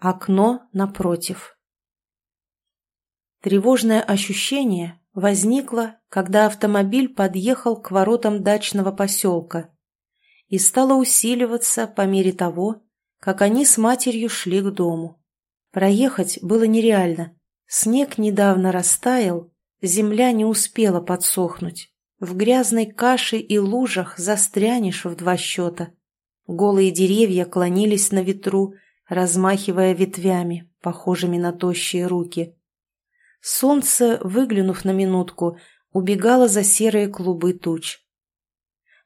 Окно напротив. Тревожное ощущение возникло, когда автомобиль подъехал к воротам дачного поселка и стало усиливаться по мере того, как они с матерью шли к дому. Проехать было нереально. Снег недавно растаял, земля не успела подсохнуть. В грязной каше и лужах застрянешь в два счета. Голые деревья клонились на ветру, размахивая ветвями, похожими на тощие руки. Солнце, выглянув на минутку, убегало за серые клубы туч.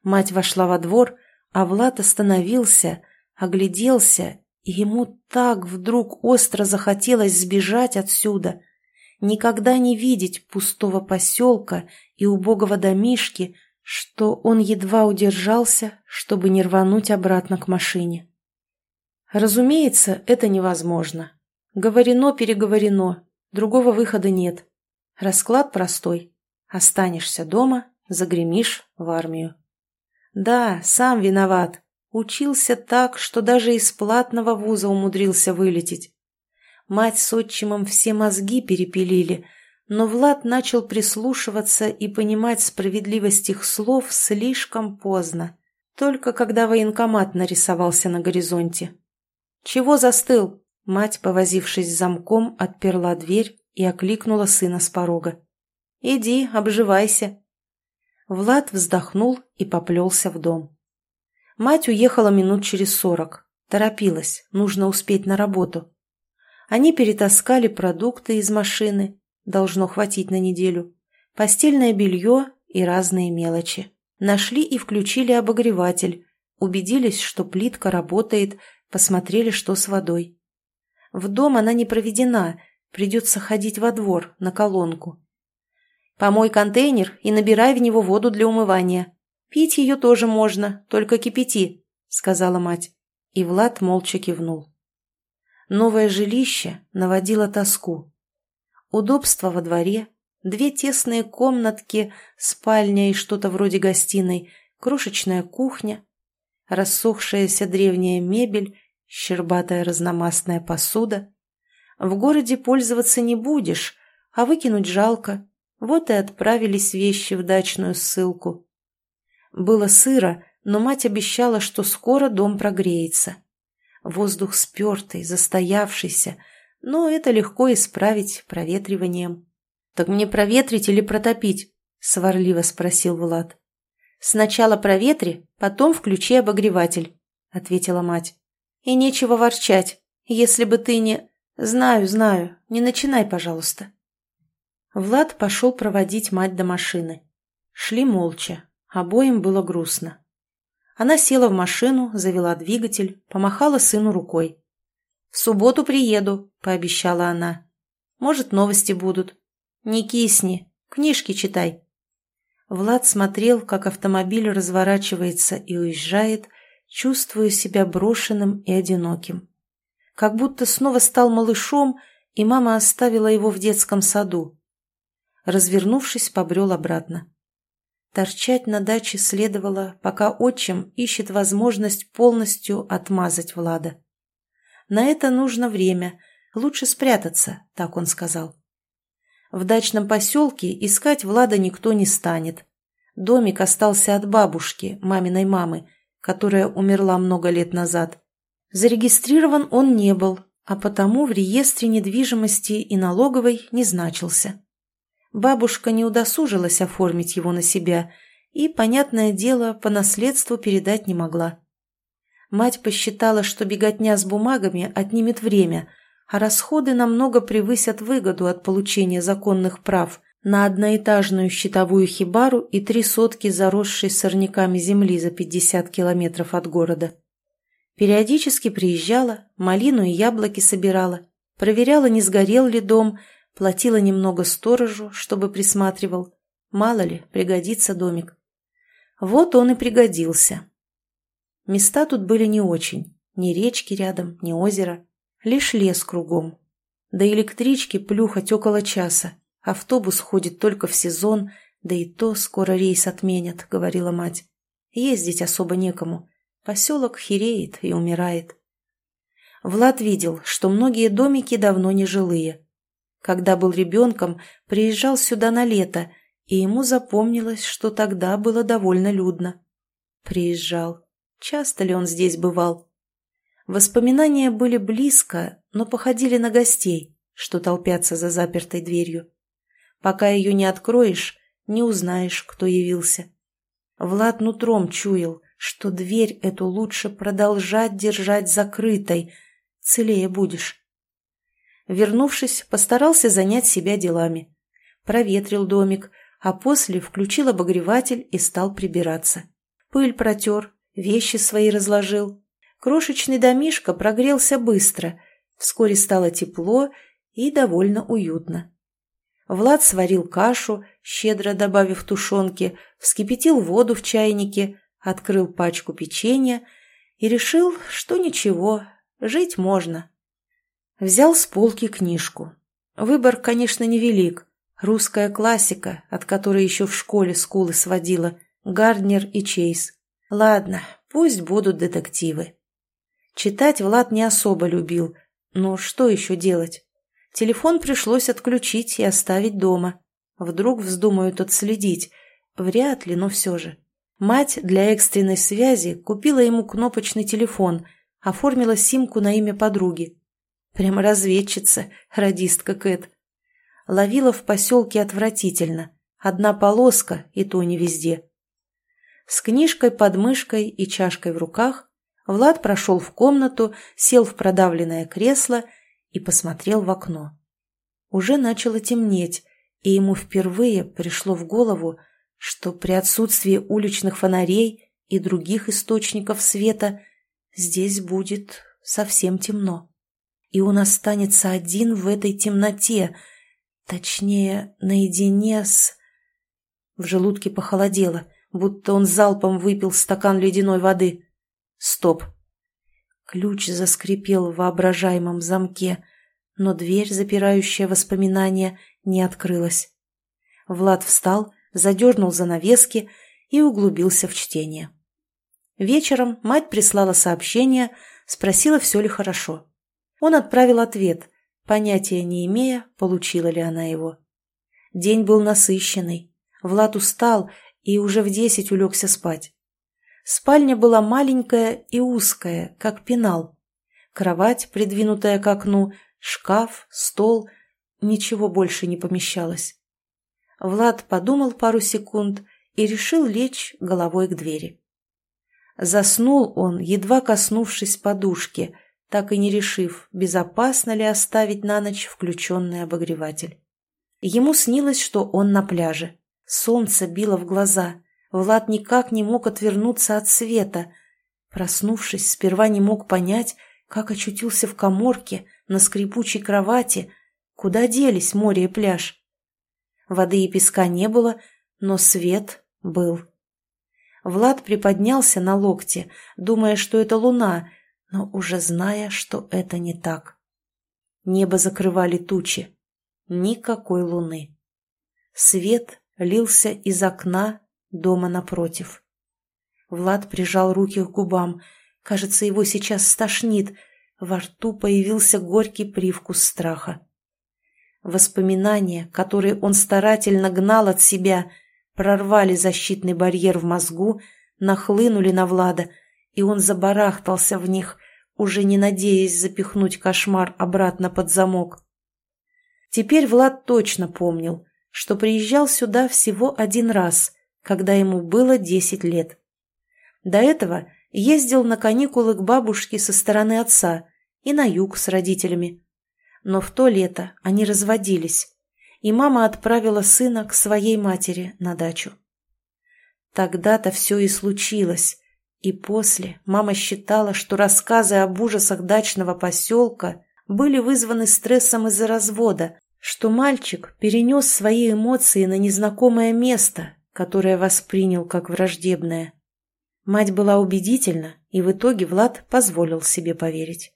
Мать вошла во двор, а Влад остановился, огляделся, и ему так вдруг остро захотелось сбежать отсюда, никогда не видеть пустого поселка и убогого домишки, что он едва удержался, чтобы не рвануть обратно к машине. Разумеется, это невозможно. Говорено-переговорено, другого выхода нет. Расклад простой. Останешься дома, загремишь в армию. Да, сам виноват. Учился так, что даже из платного вуза умудрился вылететь. Мать с отчимом все мозги перепилили, но Влад начал прислушиваться и понимать справедливость их слов слишком поздно, только когда военкомат нарисовался на горизонте. «Чего застыл?» Мать, повозившись с замком, отперла дверь и окликнула сына с порога. «Иди, обживайся». Влад вздохнул и поплелся в дом. Мать уехала минут через сорок. Торопилась, нужно успеть на работу. Они перетаскали продукты из машины, должно хватить на неделю, постельное белье и разные мелочи. Нашли и включили обогреватель, убедились, что плитка работает, Посмотрели, что с водой. В дом она не проведена, придется ходить во двор, на колонку. Помой контейнер и набирай в него воду для умывания. Пить ее тоже можно, только кипяти, сказала мать. И Влад молча кивнул. Новое жилище наводило тоску. Удобство во дворе, две тесные комнатки, спальня и что-то вроде гостиной, крошечная кухня, рассохшаяся древняя мебель щербатая разномастная посуда. В городе пользоваться не будешь, а выкинуть жалко. Вот и отправились вещи в дачную ссылку. Было сыро, но мать обещала, что скоро дом прогреется. Воздух спертый, застоявшийся, но это легко исправить проветриванием. «Так мне проветрить или протопить?» — сварливо спросил Влад. «Сначала проветри, потом включи обогреватель», — ответила мать. И нечего ворчать, если бы ты не... Знаю, знаю, не начинай, пожалуйста. Влад пошел проводить мать до машины. Шли молча, обоим было грустно. Она села в машину, завела двигатель, помахала сыну рукой. «В субботу приеду», — пообещала она. «Может, новости будут. Не кисни, книжки читай». Влад смотрел, как автомобиль разворачивается и уезжает, чувствую себя брошенным и одиноким. Как будто снова стал малышом, и мама оставила его в детском саду. Развернувшись, побрел обратно. Торчать на даче следовало, пока отчим ищет возможность полностью отмазать Влада. На это нужно время, лучше спрятаться, так он сказал. В дачном поселке искать Влада никто не станет. Домик остался от бабушки, маминой мамы, которая умерла много лет назад. Зарегистрирован он не был, а потому в реестре недвижимости и налоговой не значился. Бабушка не удосужилась оформить его на себя и, понятное дело, по наследству передать не могла. Мать посчитала, что беготня с бумагами отнимет время, а расходы намного превысят выгоду от получения законных прав – на одноэтажную щитовую хибару и три сотки заросшей сорняками земли за 50 километров от города. Периодически приезжала, малину и яблоки собирала, проверяла, не сгорел ли дом, платила немного сторожу, чтобы присматривал. Мало ли, пригодится домик. Вот он и пригодился. Места тут были не очень. Ни речки рядом, ни озера. Лишь лес кругом. До электрички плюхать около часа. Автобус ходит только в сезон, да и то скоро рейс отменят, говорила мать. Ездить особо некому. Поселок хереет и умирает. Влад видел, что многие домики давно не жилые. Когда был ребенком, приезжал сюда на лето, и ему запомнилось, что тогда было довольно людно. Приезжал. Часто ли он здесь бывал? Воспоминания были близко, но походили на гостей, что толпятся за запертой дверью. Пока ее не откроешь, не узнаешь, кто явился. Влад нутром чуял, что дверь эту лучше продолжать держать закрытой, целее будешь. Вернувшись, постарался занять себя делами. Проветрил домик, а после включил обогреватель и стал прибираться. Пыль протер, вещи свои разложил. Крошечный домишко прогрелся быстро, вскоре стало тепло и довольно уютно. Влад сварил кашу, щедро добавив тушенки, вскипятил воду в чайнике, открыл пачку печенья и решил, что ничего, жить можно. Взял с полки книжку. Выбор, конечно, невелик. Русская классика, от которой еще в школе скулы сводила, Гарднер и Чейз. Ладно, пусть будут детективы. Читать Влад не особо любил, но что еще делать? Телефон пришлось отключить и оставить дома. Вдруг вздумают отследить. Вряд ли, но все же. Мать для экстренной связи купила ему кнопочный телефон, оформила симку на имя подруги. Прямо разведчица, радистка Кэт. Ловила в поселке отвратительно. Одна полоска, и то не везде. С книжкой под мышкой и чашкой в руках Влад прошел в комнату, сел в продавленное кресло и посмотрел в окно. Уже начало темнеть, и ему впервые пришло в голову, что при отсутствии уличных фонарей и других источников света здесь будет совсем темно. И он останется один в этой темноте, точнее, наедине с... В желудке похолодело, будто он залпом выпил стакан ледяной воды. Стоп, Ключ заскрипел в воображаемом замке, но дверь, запирающая воспоминания, не открылась. Влад встал, задернул занавески и углубился в чтение. Вечером мать прислала сообщение, спросила, все ли хорошо. Он отправил ответ, понятия не имея, получила ли она его. День был насыщенный. Влад устал и уже в десять улегся спать. Спальня была маленькая и узкая, как пенал. Кровать, придвинутая к окну, шкаф, стол. Ничего больше не помещалось. Влад подумал пару секунд и решил лечь головой к двери. Заснул он, едва коснувшись подушки, так и не решив, безопасно ли оставить на ночь включенный обогреватель. Ему снилось, что он на пляже. Солнце било в глаза, Влад никак не мог отвернуться от света. Проснувшись, сперва не мог понять, как очутился в коморке, на скрипучей кровати, куда делись море и пляж. Воды и песка не было, но свет был. Влад приподнялся на локте, думая, что это луна, но уже зная, что это не так. Небо закрывали тучи. Никакой луны. Свет лился из окна дома напротив. Влад прижал руки к губам. Кажется, его сейчас стошнит. Во рту появился горький привкус страха. Воспоминания, которые он старательно гнал от себя, прорвали защитный барьер в мозгу, нахлынули на Влада, и он забарахтался в них, уже не надеясь запихнуть кошмар обратно под замок. Теперь Влад точно помнил, что приезжал сюда всего один раз, когда ему было 10 лет. До этого ездил на каникулы к бабушке со стороны отца и на юг с родителями. Но в то лето они разводились, и мама отправила сына к своей матери на дачу. Тогда-то все и случилось, и после мама считала, что рассказы об ужасах дачного поселка были вызваны стрессом из-за развода, что мальчик перенес свои эмоции на незнакомое место которое воспринял как враждебное. Мать была убедительна, и в итоге Влад позволил себе поверить.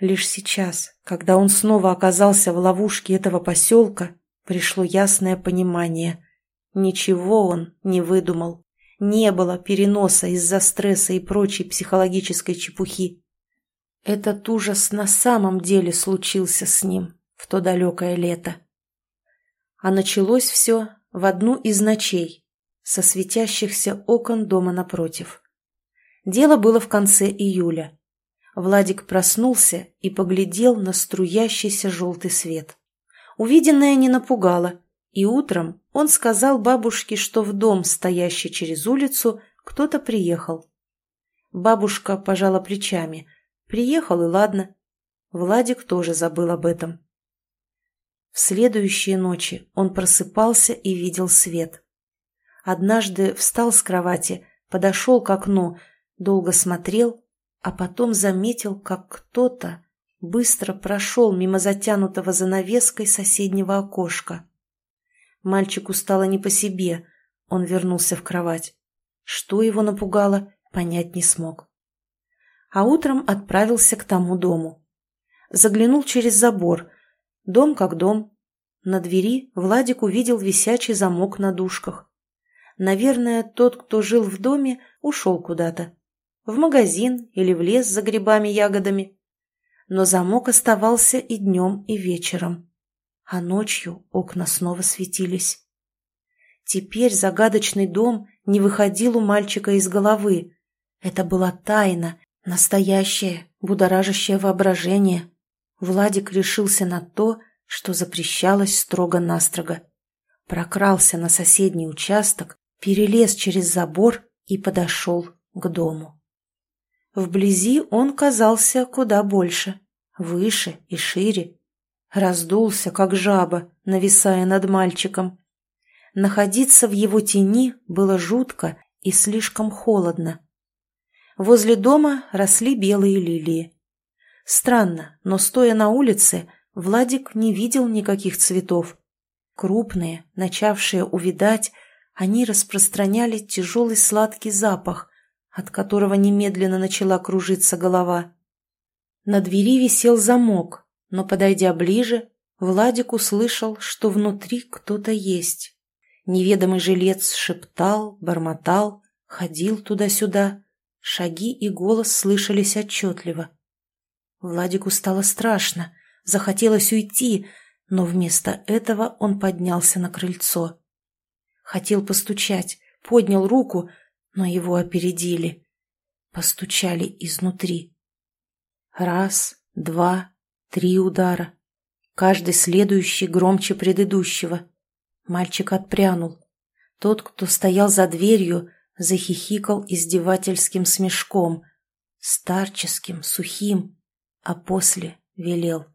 Лишь сейчас, когда он снова оказался в ловушке этого поселка, пришло ясное понимание. Ничего он не выдумал. Не было переноса из-за стресса и прочей психологической чепухи. Этот ужас на самом деле случился с ним в то далекое лето. А началось все в одну из ночей со светящихся окон дома напротив. Дело было в конце июля. Владик проснулся и поглядел на струящийся желтый свет. Увиденное не напугало, и утром он сказал бабушке, что в дом, стоящий через улицу, кто-то приехал. Бабушка пожала плечами. Приехал и ладно. Владик тоже забыл об этом. В следующие ночи он просыпался и видел свет. Однажды встал с кровати, подошел к окну, долго смотрел, а потом заметил, как кто-то быстро прошел мимо затянутого занавеской соседнего окошка. Мальчику стало не по себе, он вернулся в кровать. Что его напугало, понять не смог. А утром отправился к тому дому. Заглянул через забор. Дом как дом. На двери Владик увидел висячий замок на дужках. Наверное, тот, кто жил в доме, ушел куда-то. В магазин или в лес за грибами-ягодами но замок оставался и днем, и вечером. А ночью окна снова светились. Теперь загадочный дом не выходил у мальчика из головы. Это была тайна, настоящее, будоражащее воображение. Владик решился на то, что запрещалось строго-настрого. Прокрался на соседний участок, перелез через забор и подошел к дому. Вблизи он казался куда больше, выше и шире. Раздулся, как жаба, нависая над мальчиком. Находиться в его тени было жутко и слишком холодно. Возле дома росли белые лилии. Странно, но стоя на улице, Владик не видел никаких цветов. Крупные, начавшие увидать, они распространяли тяжелый сладкий запах, от которого немедленно начала кружиться голова. На двери висел замок, но, подойдя ближе, Владик услышал, что внутри кто-то есть. Неведомый жилец шептал, бормотал, ходил туда-сюда. Шаги и голос слышались отчетливо. Владику стало страшно, захотелось уйти, но вместо этого он поднялся на крыльцо. Хотел постучать, поднял руку — но его опередили. Постучали изнутри. Раз, два, три удара. Каждый следующий громче предыдущего. Мальчик отпрянул. Тот, кто стоял за дверью, захихикал издевательским смешком, старческим, сухим, а после велел.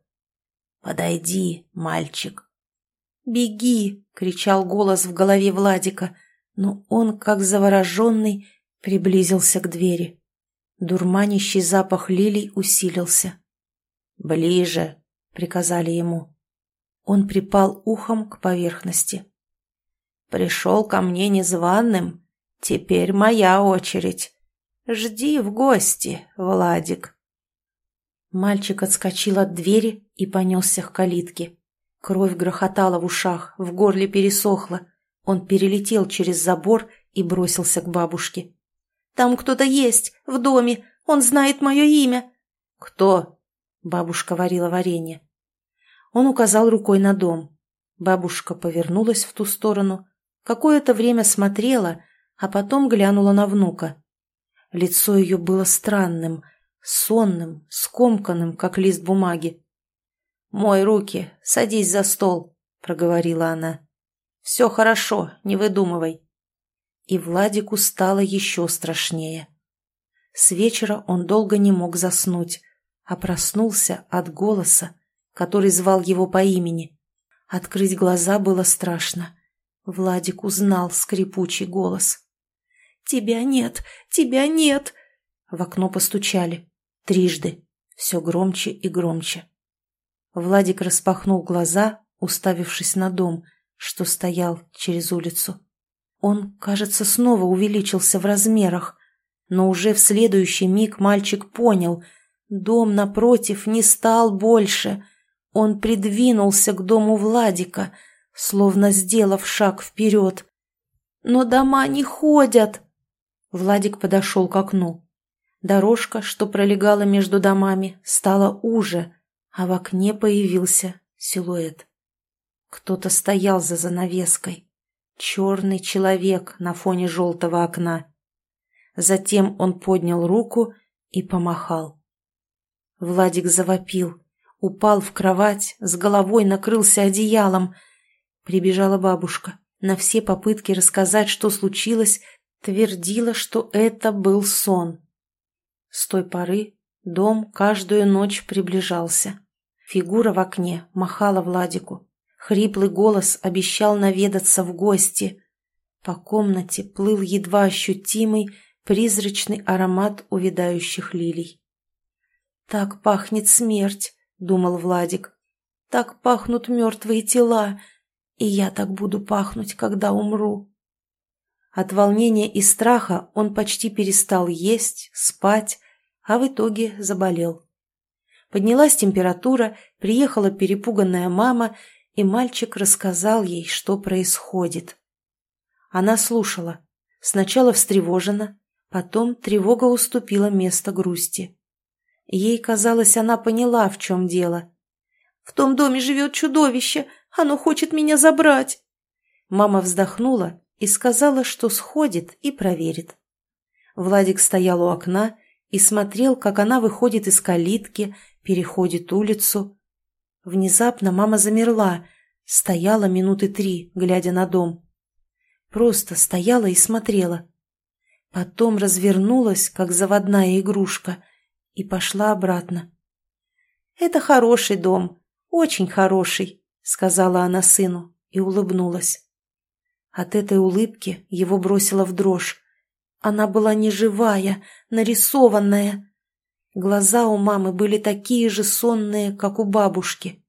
«Подойди, мальчик!» «Беги!» — кричал голос в голове Владика — но он, как завороженный, приблизился к двери. Дурманящий запах лилий усилился. «Ближе!» — приказали ему. Он припал ухом к поверхности. «Пришел ко мне незваным. Теперь моя очередь. Жди в гости, Владик». Мальчик отскочил от двери и понесся к калитке. Кровь грохотала в ушах, в горле пересохла. Он перелетел через забор и бросился к бабушке. «Там кто-то есть, в доме. Он знает мое имя». «Кто?» Бабушка варила варенье. Он указал рукой на дом. Бабушка повернулась в ту сторону, какое-то время смотрела, а потом глянула на внука. Лицо ее было странным, сонным, скомканным, как лист бумаги. «Мой руки, садись за стол», — проговорила она. Все хорошо, не выдумывай. И Владику стало еще страшнее. С вечера он долго не мог заснуть, а проснулся от голоса, который звал его по имени. Открыть глаза было страшно. Владик узнал скрипучий голос. «Тебя нет! Тебя нет!» В окно постучали. Трижды. Все громче и громче. Владик распахнул глаза, уставившись на дом — что стоял через улицу. Он, кажется, снова увеличился в размерах, но уже в следующий миг мальчик понял, дом напротив не стал больше. Он придвинулся к дому Владика, словно сделав шаг вперед. «Но дома не ходят!» Владик подошел к окну. Дорожка, что пролегала между домами, стала уже, а в окне появился силуэт. Кто-то стоял за занавеской. Черный человек на фоне желтого окна. Затем он поднял руку и помахал. Владик завопил, упал в кровать, с головой накрылся одеялом. Прибежала бабушка. На все попытки рассказать, что случилось, твердила, что это был сон. С той поры дом каждую ночь приближался. Фигура в окне махала Владику. Хриплый голос обещал наведаться в гости. По комнате плыл едва ощутимый призрачный аромат увядающих лилий. «Так пахнет смерть», — думал Владик. «Так пахнут мертвые тела, и я так буду пахнуть, когда умру». От волнения и страха он почти перестал есть, спать, а в итоге заболел. Поднялась температура, приехала перепуганная мама, и мальчик рассказал ей, что происходит. Она слушала, сначала встревожена, потом тревога уступила место грусти. Ей казалось, она поняла, в чем дело. «В том доме живет чудовище, оно хочет меня забрать!» Мама вздохнула и сказала, что сходит и проверит. Владик стоял у окна и смотрел, как она выходит из калитки, переходит улицу. Внезапно мама замерла, стояла минуты три, глядя на дом. Просто стояла и смотрела. Потом развернулась, как заводная игрушка, и пошла обратно. «Это хороший дом, очень хороший», — сказала она сыну и улыбнулась. От этой улыбки его бросило в дрожь. Она была не живая, нарисованная. Глаза у мамы были такие же сонные, как у бабушки.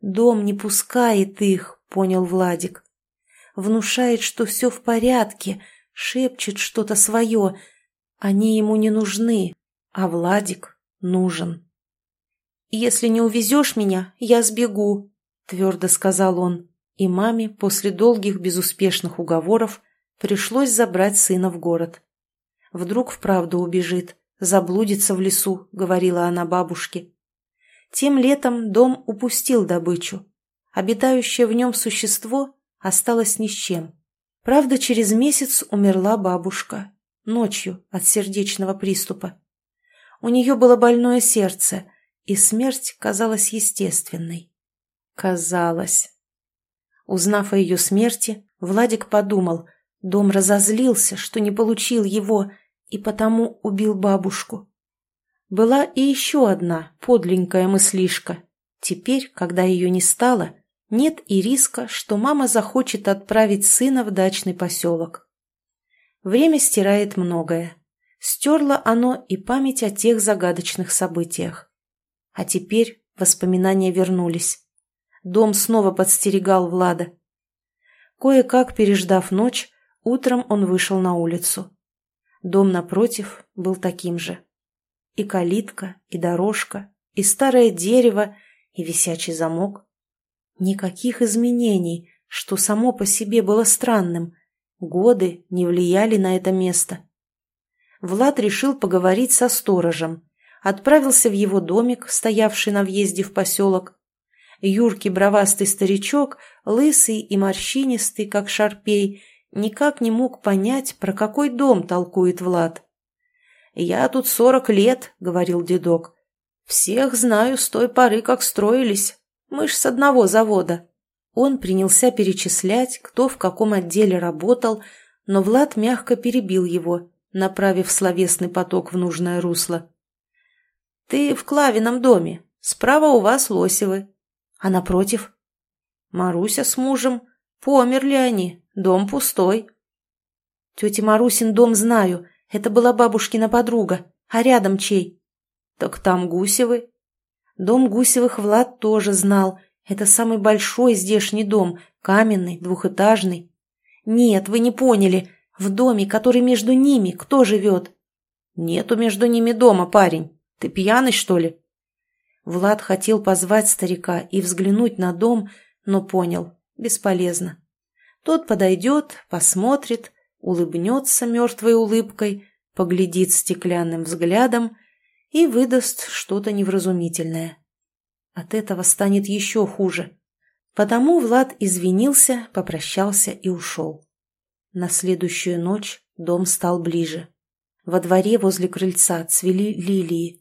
«Дом не пускает их», — понял Владик. «Внушает, что все в порядке, шепчет что-то свое. Они ему не нужны, а Владик нужен». «Если не увезешь меня, я сбегу», — твердо сказал он и маме после долгих безуспешных уговоров пришлось забрать сына в город. «Вдруг вправду убежит, заблудится в лесу», — говорила она бабушке. Тем летом дом упустил добычу. Обитающее в нем существо осталось ни с чем. Правда, через месяц умерла бабушка. Ночью от сердечного приступа. У нее было больное сердце, и смерть казалась естественной. Казалось. Узнав о ее смерти, Владик подумал, дом разозлился, что не получил его, и потому убил бабушку. Была и еще одна подленькая мыслишка. Теперь, когда ее не стало, нет и риска, что мама захочет отправить сына в дачный поселок. Время стирает многое. Стерло оно и память о тех загадочных событиях. А теперь воспоминания вернулись. Дом снова подстерегал Влада. Кое-как переждав ночь, утром он вышел на улицу. Дом напротив был таким же. И калитка, и дорожка, и старое дерево, и висячий замок. Никаких изменений, что само по себе было странным. Годы не влияли на это место. Влад решил поговорить со сторожем, отправился в его домик, стоявший на въезде в поселок, Юркий бровастый старичок, лысый и морщинистый, как шарпей, никак не мог понять, про какой дом толкует Влад. «Я тут сорок лет», — говорил дедок. «Всех знаю с той поры, как строились. Мы ж с одного завода». Он принялся перечислять, кто в каком отделе работал, но Влад мягко перебил его, направив словесный поток в нужное русло. «Ты в Клавином доме. Справа у вас Лосевы. А напротив? Маруся с мужем. Померли они. Дом пустой. Тети Марусин дом знаю. Это была бабушкина подруга. А рядом чей? Так там Гусевы. Дом Гусевых Влад тоже знал. Это самый большой здешний дом. Каменный, двухэтажный. Нет, вы не поняли. В доме, который между ними, кто живет? Нету между ними дома, парень. Ты пьяный, что ли? Влад хотел позвать старика и взглянуть на дом, но понял – бесполезно. Тот подойдет, посмотрит, улыбнется мертвой улыбкой, поглядит стеклянным взглядом и выдаст что-то невразумительное. От этого станет еще хуже. Потому Влад извинился, попрощался и ушел. На следующую ночь дом стал ближе. Во дворе возле крыльца цвели лилии.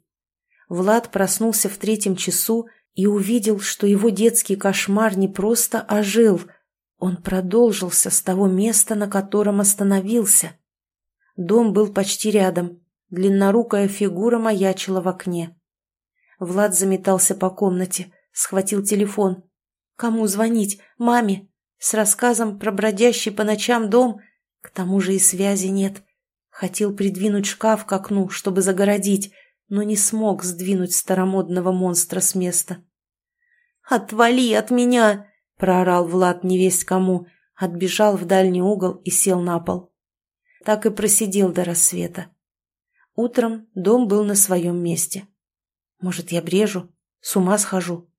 Влад проснулся в третьем часу и увидел, что его детский кошмар не просто ожил, он продолжился с того места, на котором остановился. Дом был почти рядом, длиннорукая фигура маячила в окне. Влад заметался по комнате, схватил телефон. Кому звонить? Маме? С рассказом про бродящий по ночам дом? К тому же и связи нет. Хотел придвинуть шкаф к окну, чтобы загородить, но не смог сдвинуть старомодного монстра с места. «Отвали от меня!» – проорал Влад невесть кому, отбежал в дальний угол и сел на пол. Так и просидел до рассвета. Утром дом был на своем месте. Может, я брежу? С ума схожу?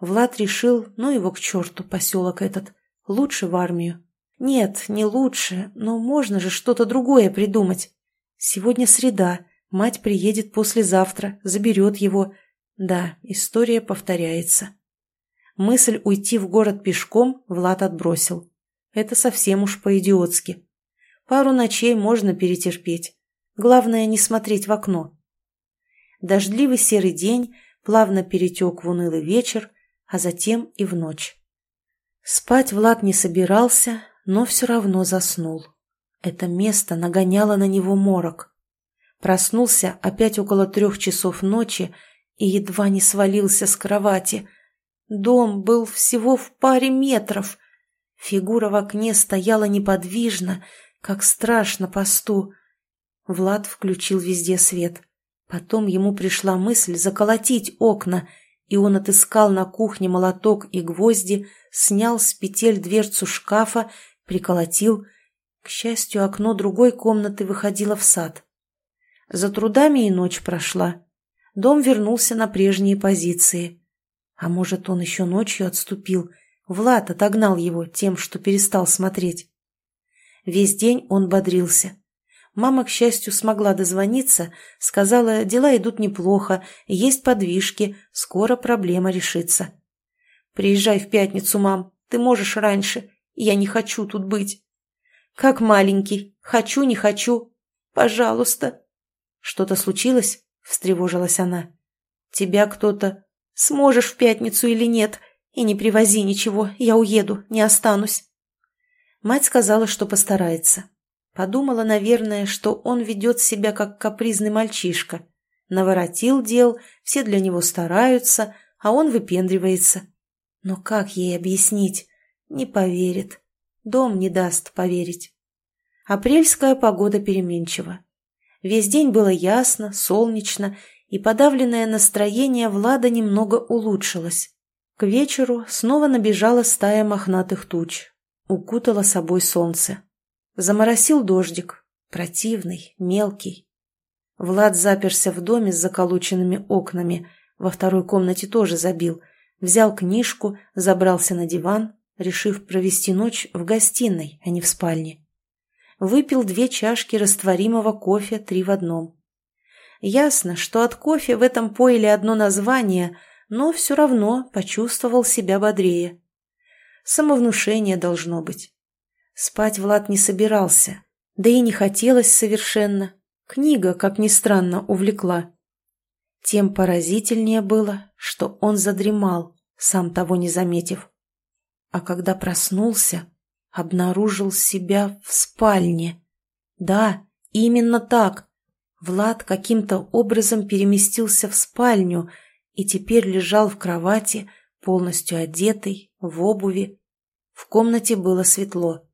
Влад решил, ну его к черту, поселок этот. Лучше в армию. Нет, не лучше, но можно же что-то другое придумать. Сегодня среда, мать приедет послезавтра, заберет его. Да, история повторяется. Мысль уйти в город пешком Влад отбросил. Это совсем уж по-идиотски. Пару ночей можно перетерпеть. Главное не смотреть в окно. Дождливый серый день плавно перетек в унылый вечер, а затем и в ночь. Спать Влад не собирался, но все равно заснул. Это место нагоняло на него морок. Проснулся опять около трех часов ночи и едва не свалился с кровати – Дом был всего в паре метров. Фигура в окне стояла неподвижно, как страшно посту. Влад включил везде свет. Потом ему пришла мысль заколотить окна, и он отыскал на кухне молоток и гвозди, снял с петель дверцу шкафа, приколотил. К счастью, окно другой комнаты выходило в сад. За трудами и ночь прошла. Дом вернулся на прежние позиции. А может, он еще ночью отступил? Влад отогнал его тем, что перестал смотреть. Весь день он бодрился. Мама, к счастью, смогла дозвониться, сказала, дела идут неплохо, есть подвижки, скоро проблема решится. «Приезжай в пятницу, мам, ты можешь раньше, я не хочу тут быть». «Как маленький, хочу, не хочу, пожалуйста». «Что-то случилось?» – встревожилась она. «Тебя кто-то Сможешь в пятницу или нет. И не привози ничего, я уеду, не останусь. Мать сказала, что постарается. Подумала, наверное, что он ведет себя как капризный мальчишка. Наворотил дел, все для него стараются, а он выпендривается. Но как ей объяснить? Не поверит. Дом не даст поверить. Апрельская погода переменчива. Весь день было ясно, солнечно, и подавленное настроение Влада немного улучшилось. К вечеру снова набежала стая мохнатых туч, укутала собой солнце. Заморосил дождик, противный, мелкий. Влад заперся в доме с заколоченными окнами, во второй комнате тоже забил, взял книжку, забрался на диван, решив провести ночь в гостиной, а не в спальне. Выпил две чашки растворимого кофе три в одном. Ясно, что от кофе в этом пойле одно название, но все равно почувствовал себя бодрее. Самовнушение должно быть. Спать Влад не собирался, да и не хотелось совершенно. Книга, как ни странно, увлекла. Тем поразительнее было, что он задремал, сам того не заметив. А когда проснулся, обнаружил себя в спальне. Да, именно так, Влад каким-то образом переместился в спальню и теперь лежал в кровати, полностью одетый, в обуви. В комнате было светло.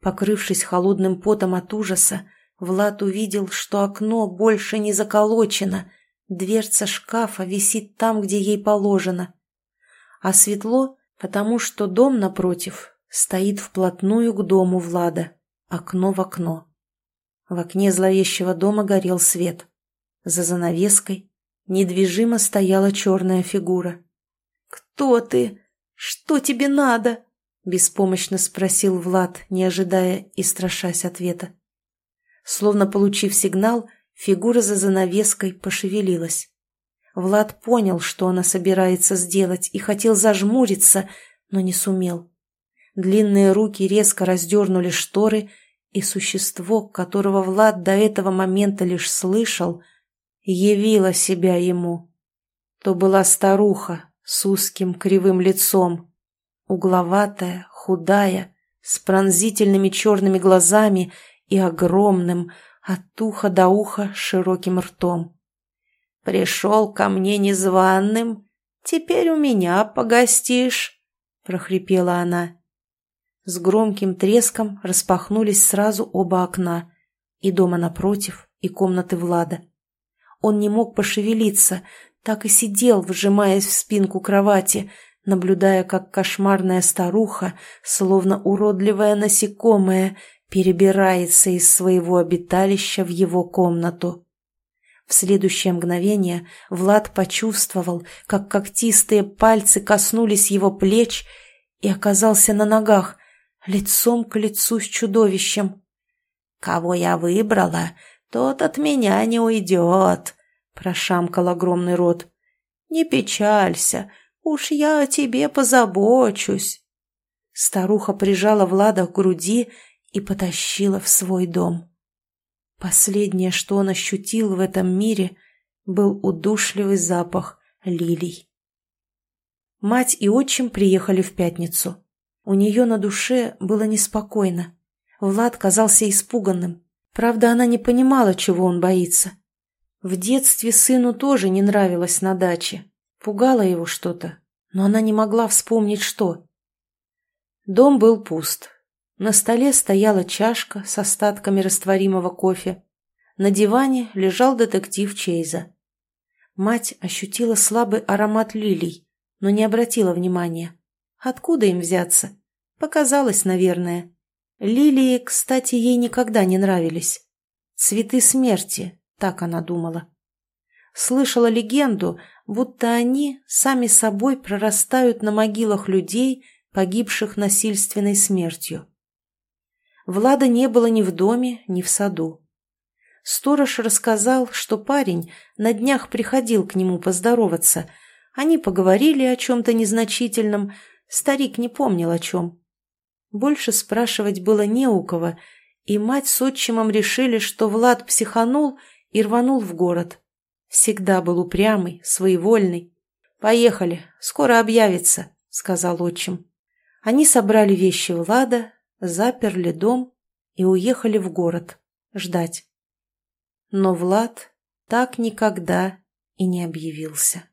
Покрывшись холодным потом от ужаса, Влад увидел, что окно больше не заколочено, дверца шкафа висит там, где ей положено. А светло, потому что дом напротив стоит вплотную к дому Влада, окно в окно. В окне зловещего дома горел свет. За занавеской недвижимо стояла черная фигура. «Кто ты? Что тебе надо?» – беспомощно спросил Влад, не ожидая и страшась ответа. Словно получив сигнал, фигура за занавеской пошевелилась. Влад понял, что она собирается сделать, и хотел зажмуриться, но не сумел. Длинные руки резко раздернули шторы, и существо, которого Влад до этого момента лишь слышал, явило себя ему. То была старуха с узким кривым лицом, угловатая, худая, с пронзительными черными глазами и огромным, от уха до уха широким ртом. «Пришел ко мне незваным, теперь у меня погостишь», — прохрипела она. С громким треском распахнулись сразу оба окна, и дома напротив, и комнаты Влада. Он не мог пошевелиться, так и сидел, вжимаясь в спинку кровати, наблюдая, как кошмарная старуха, словно уродливое насекомое, перебирается из своего обиталища в его комнату. В следующее мгновение Влад почувствовал, как когтистые пальцы коснулись его плеч и оказался на ногах, лицом к лицу с чудовищем. «Кого я выбрала, тот от меня не уйдет», — прошамкал огромный рот. «Не печалься, уж я о тебе позабочусь». Старуха прижала Влада к груди и потащила в свой дом. Последнее, что он ощутил в этом мире, был удушливый запах лилий. Мать и отчим приехали в пятницу. У нее на душе было неспокойно. Влад казался испуганным. Правда, она не понимала, чего он боится. В детстве сыну тоже не нравилось на даче. Пугало его что-то, но она не могла вспомнить, что. Дом был пуст. На столе стояла чашка с остатками растворимого кофе. На диване лежал детектив Чейза. Мать ощутила слабый аромат лилий, но не обратила внимания. Откуда им взяться? Показалось, наверное. Лилии, кстати, ей никогда не нравились. Цветы смерти, так она думала. Слышала легенду, будто они сами собой прорастают на могилах людей, погибших насильственной смертью. Влада не было ни в доме, ни в саду. Сторож рассказал, что парень на днях приходил к нему поздороваться. Они поговорили о чем-то незначительном, старик не помнил о чем. Больше спрашивать было не у кого, и мать с отчимом решили, что Влад психанул и рванул в город. Всегда был упрямый, своевольный. «Поехали, скоро объявится», — сказал отчим. Они собрали вещи Влада, заперли дом и уехали в город ждать. Но Влад так никогда и не объявился.